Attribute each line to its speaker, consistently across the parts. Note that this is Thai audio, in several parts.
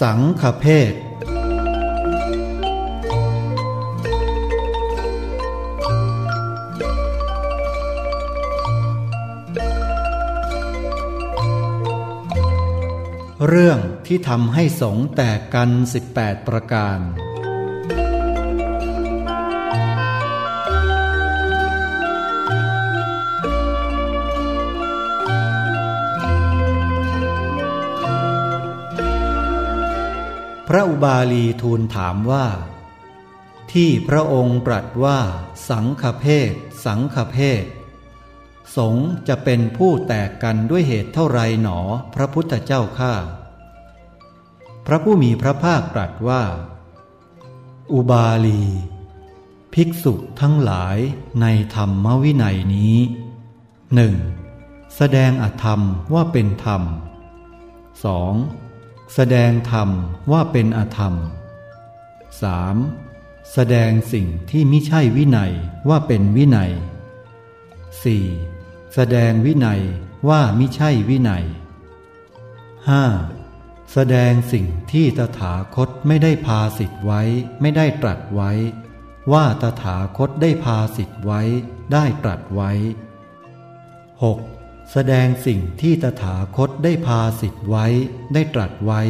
Speaker 1: สังฆเพศเรื่องที่ทำให้สงแตกกัน 18 ประการ ระอุบาลีทูลถามว่า ที่พระองค์ตรัสว่า สังฆเพศสังฆเพศสงจะเป็นผู้แตกกันด้วยเหตุเท่าไรหนอพระพุทธเจ้าข้าพระผู้มีพระภาคตรัสว่า อุบาลี ภิกษุทั้งหลายในธรรมวินัยนี้หนึ่งแสดงอธรรมว่าเป็นธรรม 2. แสดงธรรมว่าเป็นอธรรม 3. แสดงสิ่งที่ไม่ใช่วินัยว่าเป็นวินัย 4. แสดงวินัยว่าไมิใช่วินัย 5. แสดงสิ่งที่ตถาคตไม่ได้พาสิทธไว้ไม่ได้ตรัสไว้ ว่าตถาคตได้พาสิทธไว้ได้ตรัสไว้ 6. แสดงสิ่งที่ตถาคตได้พาสิทธไว้ได้ตรัสไว้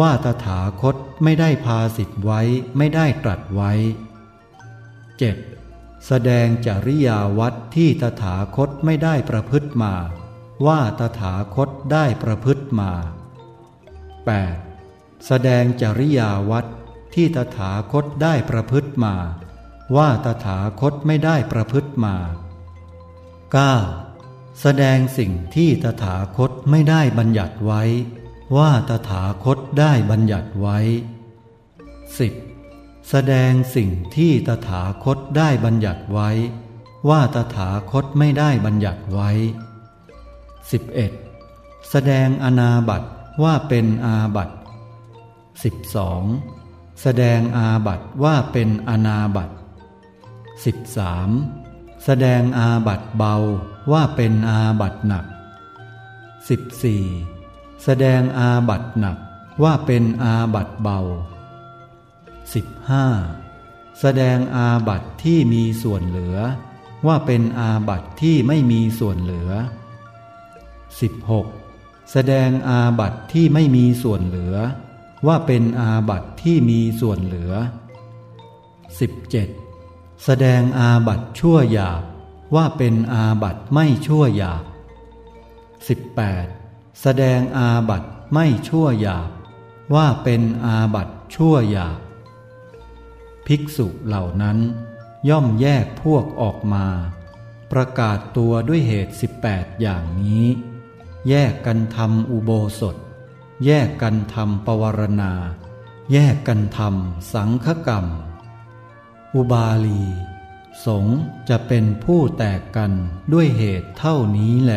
Speaker 1: ว่าตถาคตไม่ได้พาสิทธไว้ไม่ได้ตรัสไว้ 7. แสดงจริยาวัดที่ตถาคตไม่ได้ประพฤติมา ว่าตถาคตได้ประพฤติมา 8. แสดงจริยาวัดที่ตถาคตได้ประพฤติมา ว่าตถาคตไม่ได้ประพฤติมา 9. แสดงสิ่งที่ตถาคตไม่ได้บัญญัติไว้ ว่าตถาคตได้บัญญัติไว้ 10. แสดงสิ่งที่ตถาคตได้บัญญัติไว้ ว่าตถาคตไม่ได้บัญญัติไว้ 11. แสดงอนาบัตว่าเป็นอาบัต 12. แสดงอาบัตว่าเป็นอนาบัต 13. แสดงอาบัตเบาว่าเป็นอาบัตหนัก 14. แสดงอาบัตหนักว่าเป็นอาบัตเบา 15. แสดงอาบัตที่มีส่วนเหลือ ว่าเป็นอาบัตที่ไม่มีส่วนเหลือ 16. แสดงอาบัตที่ไม่มีส่วนเหลือ ว่าเป็นอาบัตที่มีส่วนเหลือ 17. แสดงอาบัตชั่วหยาบว่าเป็นอาบัตไม่ชั่วหยาบ 18. แสดงอาบัตไม่ชั่วหยาบ ว่าเป็นอาบัตชั่วหยาบ ภิกษุเหล่านั้น ย่อมแยกพวกออกมา ประกาศตัวด้วยเหตุ 18 อย่างนี้ แยกกันทำอุโบสถ แยกกันทำปวารณา แยกกันทำสังฆกรรม อุบาลี สงจะเป็นผู้แตกกันด้วยเหตุเท่านี้แหล